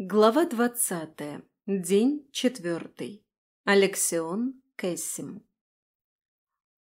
Глава двадцатая. День четвертый. Алексион Кэссим.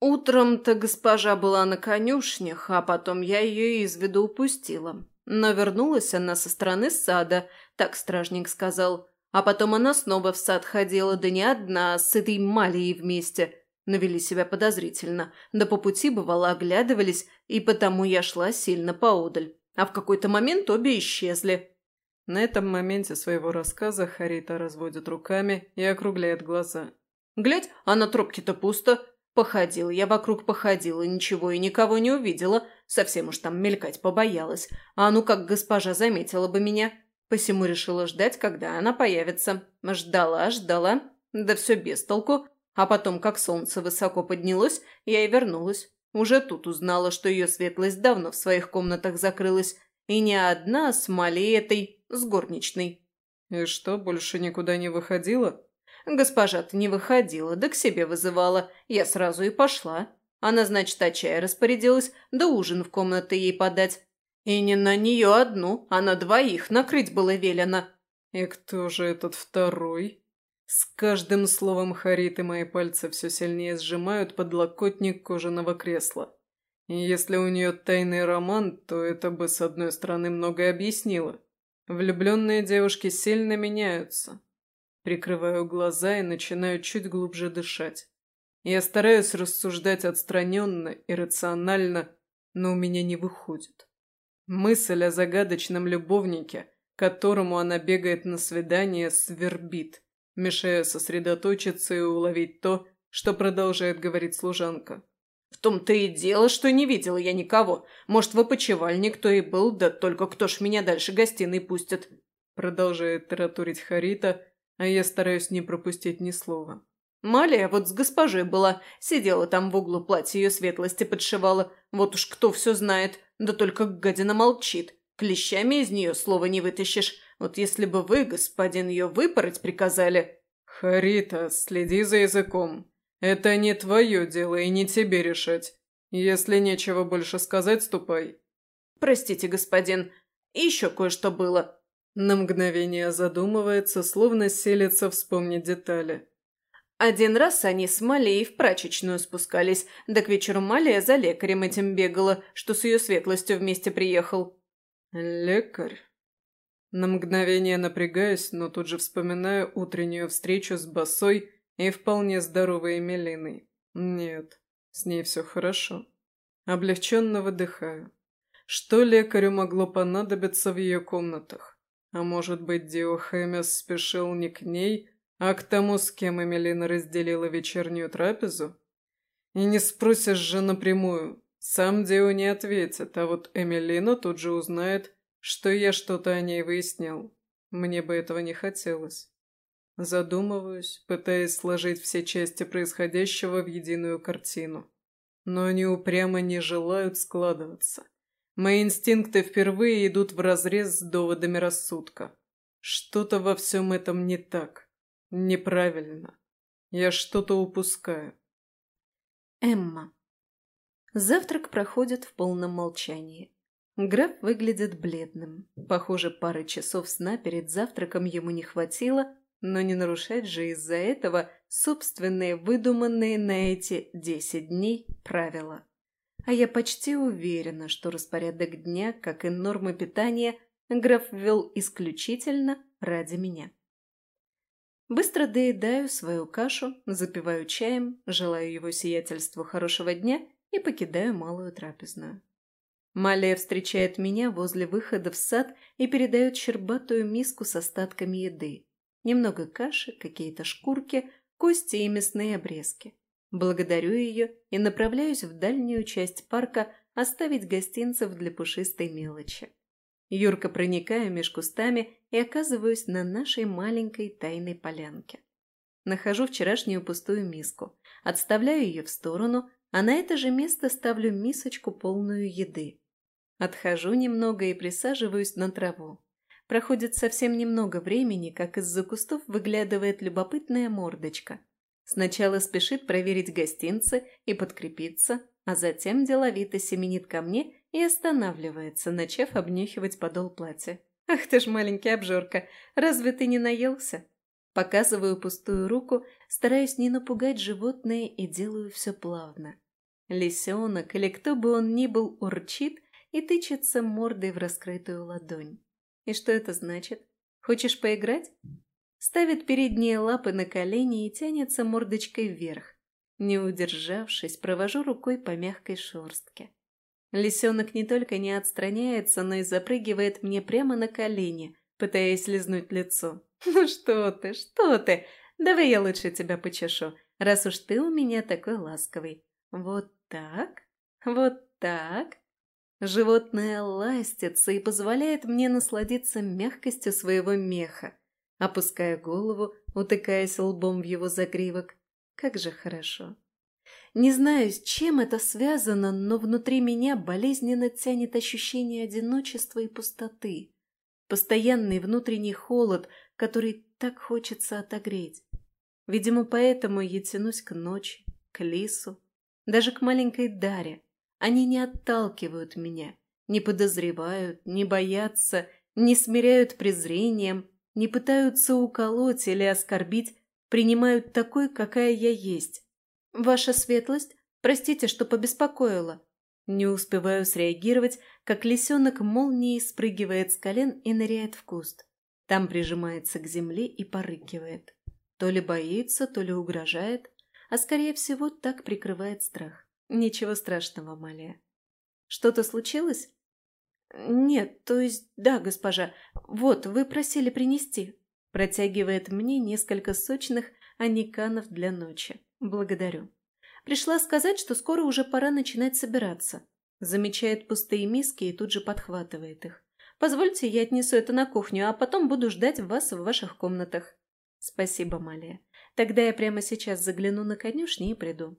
Утром-то госпожа была на конюшнях, а потом я ее из виду упустила. Но вернулась она со стороны сада, так стражник сказал. А потом она снова в сад ходила, да не одна, а с этой Малией вместе. Но вели себя подозрительно, да по пути, бывало, оглядывались, и потому я шла сильно поодаль. А в какой-то момент обе исчезли. На этом моменте своего рассказа Харита разводит руками и округляет глаза. «Глядь, а на тропке-то пусто. Походила я вокруг, походила, ничего и никого не увидела. Совсем уж там мелькать побоялась. А ну как госпожа заметила бы меня. Посему решила ждать, когда она появится. Ждала, ждала. Да все без толку. А потом, как солнце высоко поднялось, я и вернулась. Уже тут узнала, что ее светлость давно в своих комнатах закрылась. И не одна с Малей этой с горничной. «И что, больше никуда не выходила?» «Госпожа-то не выходила, да к себе вызывала. Я сразу и пошла. Она, значит, о чае распорядилась, да ужин в комнаты ей подать. И не на нее одну, а на двоих накрыть было велено». «И кто же этот второй?» С каждым словом Хариты мои пальцы все сильнее сжимают подлокотник кожаного кресла. И если у нее тайный роман, то это бы, с одной стороны, многое объяснило. Влюбленные девушки сильно меняются. Прикрываю глаза и начинаю чуть глубже дышать. Я стараюсь рассуждать отстраненно и рационально, но у меня не выходит. Мысль о загадочном любовнике, которому она бегает на свидание, свербит, мешая сосредоточиться и уловить то, что продолжает говорить служанка. «В том-то и дело, что не видела я никого. Может, в опочивальне кто и был, да только кто ж меня дальше гостиной пустит?» Продолжает таратурить Харита, а я стараюсь не пропустить ни слова. Малия вот с госпожой была, сидела там в углу, платье ее светлости подшивала. Вот уж кто все знает, да только гадина молчит. Клещами из нее слова не вытащишь. Вот если бы вы, господин, ее выпороть приказали... «Харита, следи за языком», «Это не твое дело и не тебе решать. Если нечего больше сказать, ступай». «Простите, господин, еще кое-что было». На мгновение задумывается, словно селится вспомнить детали. Один раз они с Малией в прачечную спускались, да к вечеру Малия за лекарем этим бегала, что с ее светлостью вместе приехал. «Лекарь?» На мгновение напрягаюсь, но тут же вспоминаю утреннюю встречу с Басой и вполне здоровой Эмилиной. Нет, с ней все хорошо. Облегченно выдыхаю. Что лекарю могло понадобиться в ее комнатах? А может быть, Диохемес спешил не к ней, а к тому, с кем Эмилина разделила вечернюю трапезу? И не спросишь же напрямую. Сам Дио не ответит, а вот Эмилина тут же узнает, что я что-то о ней выяснял. Мне бы этого не хотелось. Задумываюсь, пытаясь сложить все части происходящего в единую картину. Но они упрямо не желают складываться. Мои инстинкты впервые идут вразрез с доводами рассудка. Что-то во всем этом не так. Неправильно. Я что-то упускаю. Эмма. Завтрак проходит в полном молчании. Граф выглядит бледным. Похоже, пары часов сна перед завтраком ему не хватило, но не нарушать же из-за этого собственные выдуманные на эти десять дней правила. А я почти уверена, что распорядок дня, как и нормы питания, граф ввел исключительно ради меня. Быстро доедаю свою кашу, запиваю чаем, желаю его сиятельству хорошего дня и покидаю малую трапезную. Малия встречает меня возле выхода в сад и передает щербатую миску с остатками еды. Немного каши, какие-то шкурки, кости и мясные обрезки. Благодарю ее и направляюсь в дальнюю часть парка оставить гостинцев для пушистой мелочи. Юрка проникаю меж кустами и оказываюсь на нашей маленькой тайной полянке. Нахожу вчерашнюю пустую миску, отставляю ее в сторону, а на это же место ставлю мисочку полную еды. Отхожу немного и присаживаюсь на траву. Проходит совсем немного времени, как из-за кустов выглядывает любопытная мордочка. Сначала спешит проверить гостинцы и подкрепиться, а затем деловито семенит ко мне и останавливается, начав обнюхивать подол платья. Ах ты ж маленький обжорка, разве ты не наелся? Показываю пустую руку, стараюсь не напугать животное и делаю все плавно. Лисенок или кто бы он ни был урчит и тычется мордой в раскрытую ладонь. И что это значит? Хочешь поиграть? Ставит передние лапы на колени и тянется мордочкой вверх. Не удержавшись, провожу рукой по мягкой шерстке. Лисенок не только не отстраняется, но и запрыгивает мне прямо на колени, пытаясь лизнуть лицо. «Ну что ты, что ты? Давай я лучше тебя почешу, раз уж ты у меня такой ласковый. Вот так, вот так». Животное ластится и позволяет мне насладиться мягкостью своего меха, опуская голову, утыкаясь лбом в его загривок. Как же хорошо. Не знаю, с чем это связано, но внутри меня болезненно тянет ощущение одиночества и пустоты. Постоянный внутренний холод, который так хочется отогреть. Видимо, поэтому я тянусь к ночи, к лису, даже к маленькой Даре. Они не отталкивают меня, не подозревают, не боятся, не смиряют презрением, не пытаются уколоть или оскорбить, принимают такой, какая я есть. «Ваша светлость, простите, что побеспокоила». Не успеваю среагировать, как лисенок молнией спрыгивает с колен и ныряет в куст. Там прижимается к земле и порыкивает. То ли боится, то ли угрожает, а скорее всего так прикрывает страх. Ничего страшного, Малия. Что-то случилось? Нет, то есть, да, госпожа. Вот, вы просили принести. Протягивает мне несколько сочных аниканов для ночи. Благодарю. Пришла сказать, что скоро уже пора начинать собираться. Замечает пустые миски и тут же подхватывает их. Позвольте, я отнесу это на кухню, а потом буду ждать вас в ваших комнатах. Спасибо, Малия. Тогда я прямо сейчас загляну на конюшни и приду.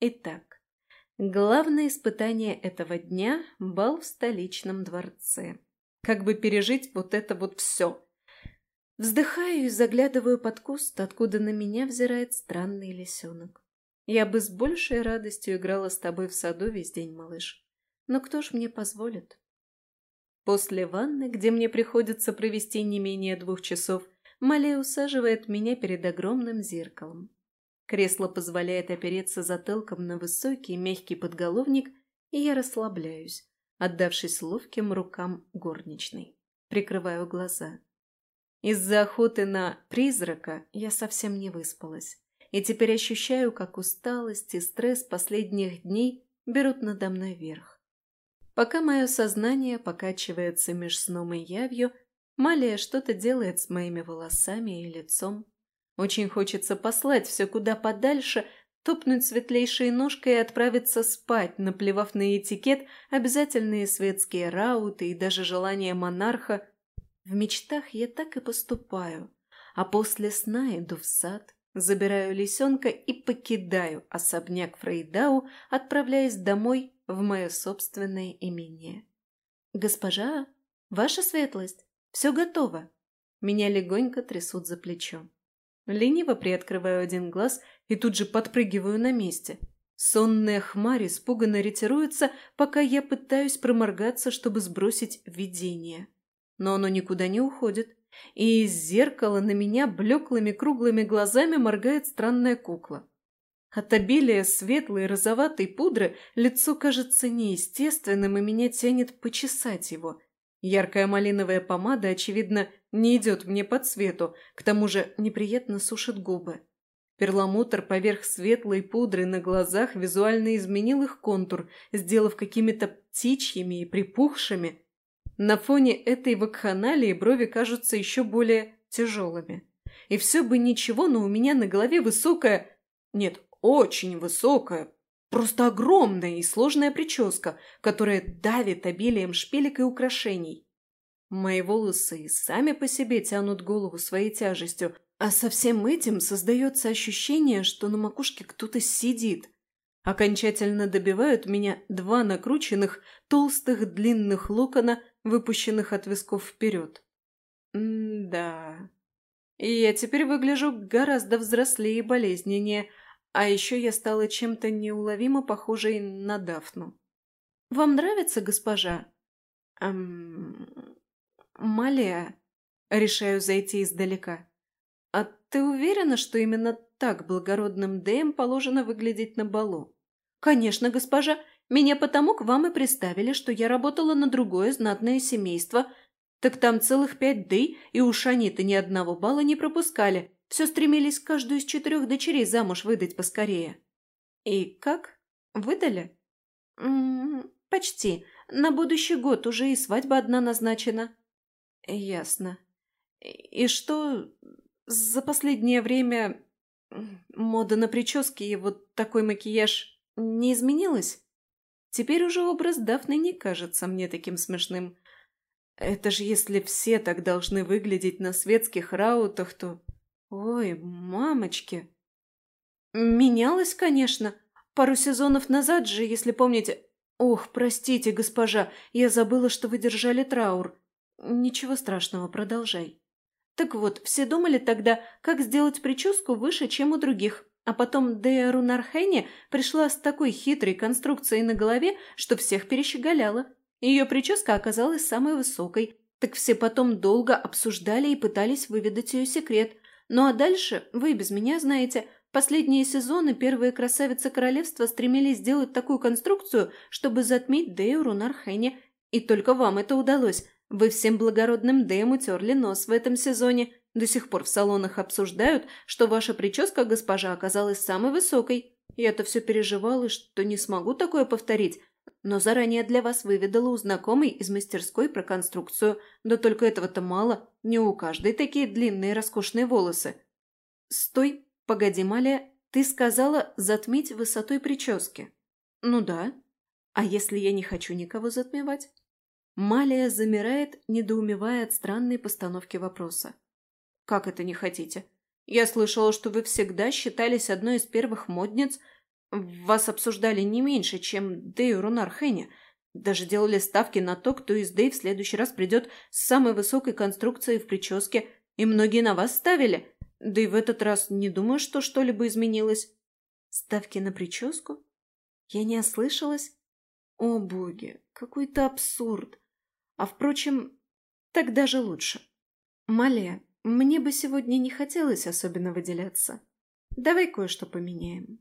Итак, главное испытание этого дня – бал в столичном дворце. Как бы пережить вот это вот все – Вздыхаю и заглядываю под куст, откуда на меня взирает странный лисенок. Я бы с большей радостью играла с тобой в саду весь день, малыш. Но кто ж мне позволит? После ванны, где мне приходится провести не менее двух часов, Малия усаживает меня перед огромным зеркалом. Кресло позволяет опереться затылком на высокий мягкий подголовник, и я расслабляюсь, отдавшись ловким рукам горничной. Прикрываю глаза. Из-за охоты на призрака я совсем не выспалась, и теперь ощущаю, как усталость и стресс последних дней берут надо мной верх. Пока мое сознание покачивается меж сном и явью, Малия что-то делает с моими волосами и лицом. Очень хочется послать все куда подальше, топнуть светлейшей ножкой и отправиться спать, наплевав на этикет, обязательные светские рауты и даже желание монарха в мечтах я так и поступаю, а после сна иду в сад, забираю лисенка и покидаю особняк Фрейдау, отправляясь домой в мое собственное имение. «Госпожа, ваша светлость, все готово!» Меня легонько трясут за плечо. Лениво приоткрываю один глаз и тут же подпрыгиваю на месте. Сонная хмарь испуганно ретируется, пока я пытаюсь проморгаться, чтобы сбросить видение но оно никуда не уходит, и из зеркала на меня блеклыми круглыми глазами моргает странная кукла. От обилия светлой розоватой пудры лицо кажется неестественным, и меня тянет почесать его. Яркая малиновая помада, очевидно, не идет мне по цвету, к тому же неприятно сушит губы. Перламутр поверх светлой пудры на глазах визуально изменил их контур, сделав какими-то птичьими и припухшими. На фоне этой вакханалии брови кажутся еще более тяжелыми. И все бы ничего, но у меня на голове высокая... Нет, очень высокая, просто огромная и сложная прическа, которая давит обилием шпилек и украшений. Мои волосы и сами по себе тянут голову своей тяжестью, а со всем этим создается ощущение, что на макушке кто-то сидит. Окончательно добивают меня два накрученных, толстых, длинных локона выпущенных от висков вперед. М-да. И я теперь выгляжу гораздо взрослее и болезненнее, а еще я стала чем-то неуловимо похожей на Дафну. «Вам нравится, госпожа?» эм... Малия. Решаю зайти издалека. А ты уверена, что именно так благородным Дэем положено выглядеть на балу? Конечно, госпожа. Меня потому к вам и приставили, что я работала на другое знатное семейство. Так там целых пять Дэй, и у Шаниты ни одного бала не пропускали. Все стремились каждую из четырех дочерей замуж выдать поскорее. И как? Выдали? М -м, почти. На будущий год уже и свадьба одна назначена. Ясно. И что за последнее время мода на прически и вот такой макияж не изменилась? Теперь уже образ Дафны не кажется мне таким смешным. Это же если все так должны выглядеть на светских раутах, то... Ой, мамочки! Менялось, конечно. Пару сезонов назад же, если помните... Ох, простите, госпожа, я забыла, что вы держали траур. Ничего страшного, продолжай. Так вот, все думали тогда, как сделать прическу выше, чем у других. А потом Дея Рунархене пришла с такой хитрой конструкцией на голове, что всех перещеголяла. Ее прическа оказалась самой высокой. Так все потом долго обсуждали и пытались выведать ее секрет. Ну а дальше, вы без меня знаете, последние сезоны первые красавицы королевства стремились сделать такую конструкцию, чтобы затмить Дею Рунархене. И только вам это удалось. Вы всем благородным Дэм утерли нос в этом сезоне. До сих пор в салонах обсуждают, что ваша прическа, госпожа, оказалась самой высокой. Я-то все переживала, что не смогу такое повторить, но заранее для вас выведала у знакомой из мастерской про конструкцию. Да только этого-то мало, не у каждой такие длинные роскошные волосы. Стой, погоди, Малия, ты сказала затмить высотой прически. Ну да. А если я не хочу никого затмевать? Малия замирает, недоумевая от странной постановки вопроса. «Как это не хотите? Я слышала, что вы всегда считались одной из первых модниц. Вас обсуждали не меньше, чем Дэй Рунар Даже делали ставки на то, кто из Дэй в следующий раз придет с самой высокой конструкцией в прическе, и многие на вас ставили. Да и в этот раз не думаю, что что-либо изменилось». «Ставки на прическу? Я не ослышалась?» «О боги, какой-то абсурд!» А впрочем, так даже лучше. Малия, мне бы сегодня не хотелось особенно выделяться. Давай кое-что поменяем.